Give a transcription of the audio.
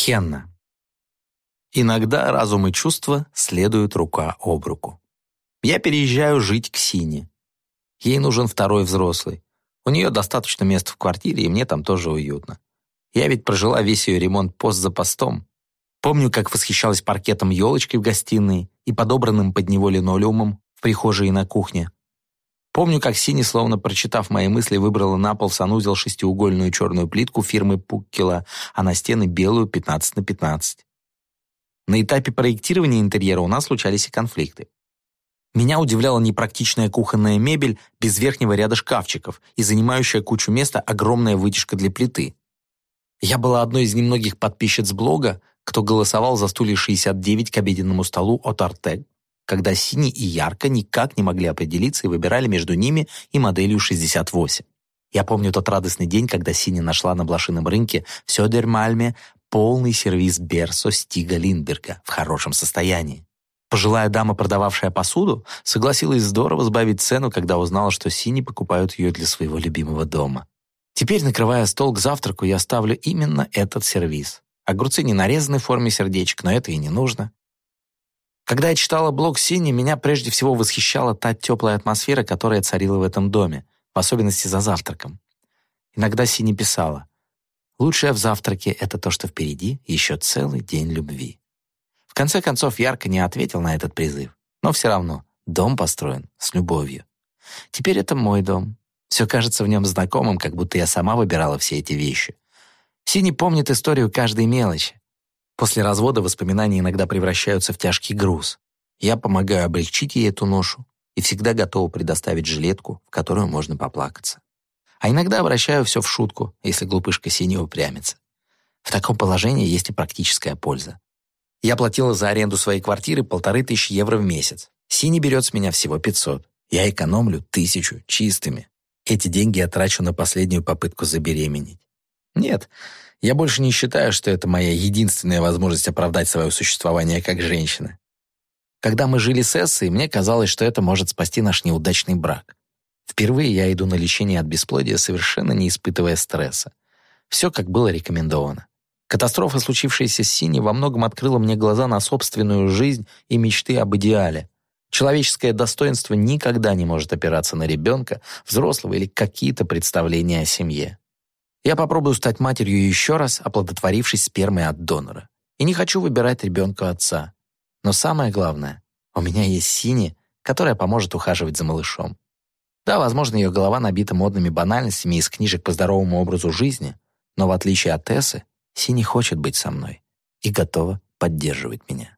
Хенна. Иногда разум и чувства следуют рука об руку. Я переезжаю жить к Сине. Ей нужен второй взрослый. У нее достаточно места в квартире, и мне там тоже уютно. Я ведь прожила весь ее ремонт пост за постом. Помню, как восхищалась паркетом елочкой в гостиной и подобранным под него линолеумом в прихожей и на кухне. Помню, как Синий, словно прочитав мои мысли, выбрала на пол санузел шестиугольную черную плитку фирмы Пуккела, а на стены белую 15 на 15. На этапе проектирования интерьера у нас случались и конфликты. Меня удивляла непрактичная кухонная мебель без верхнего ряда шкафчиков и занимающая кучу места огромная вытяжка для плиты. Я была одной из немногих подписчиц блога, кто голосовал за стулья 69 к обеденному столу от Артег, когда синий и ярко никак не могли определиться и выбирали между ними и моделью 68. Я помню тот радостный день, когда Синя нашла на блошином рынке в Сёдермальме полный сервиз Берсо Стига Линдберга в хорошем состоянии. Пожилая дама, продававшая посуду, согласилась здорово сбавить цену, когда узнала, что Сини покупают ее для своего любимого дома. Теперь, накрывая стол к завтраку, я ставлю именно этот сервиз. Огурцы не нарезаны в форме сердечек, но это и не нужно. Когда я читала блог Сини, меня прежде всего восхищала та теплая атмосфера, которая царила в этом доме, в особенности за завтраком. Иногда Сини писала, «Лучшее в завтраке — это то, что впереди еще целый день любви». В конце концов, ярко не ответил на этот призыв, но все равно дом построен с любовью. Теперь это мой дом. Все кажется в нем знакомым, как будто я сама выбирала все эти вещи. Синий помнит историю каждой мелочи. После развода воспоминания иногда превращаются в тяжкий груз. Я помогаю облегчить ей эту ношу и всегда готова предоставить жилетку, в которую можно поплакаться. А иногда обращаю все в шутку, если глупышка синяя упрямится. В таком положении есть и практическая польза. Я платила за аренду своей квартиры полторы тысячи евро в месяц. Синий берет с меня всего 500. Я экономлю тысячу чистыми. Эти деньги я трачу на последнюю попытку забеременеть. Нет, я больше не считаю, что это моя единственная возможность оправдать свое существование как женщина. Когда мы жили с Эссой, мне казалось, что это может спасти наш неудачный брак. Впервые я иду на лечение от бесплодия, совершенно не испытывая стресса. Все, как было рекомендовано. Катастрофа, случившаяся с Синей, во многом открыла мне глаза на собственную жизнь и мечты об идеале. Человеческое достоинство никогда не может опираться на ребенка, взрослого или какие-то представления о семье. Я попробую стать матерью еще раз, оплодотворившись спермой от донора. И не хочу выбирать ребенка отца. Но самое главное, у меня есть Сини, которая поможет ухаживать за малышом. Да, возможно, ее голова набита модными банальностями из книжек по здоровому образу жизни, но в отличие от Тессы, Сини хочет быть со мной и готова поддерживать меня.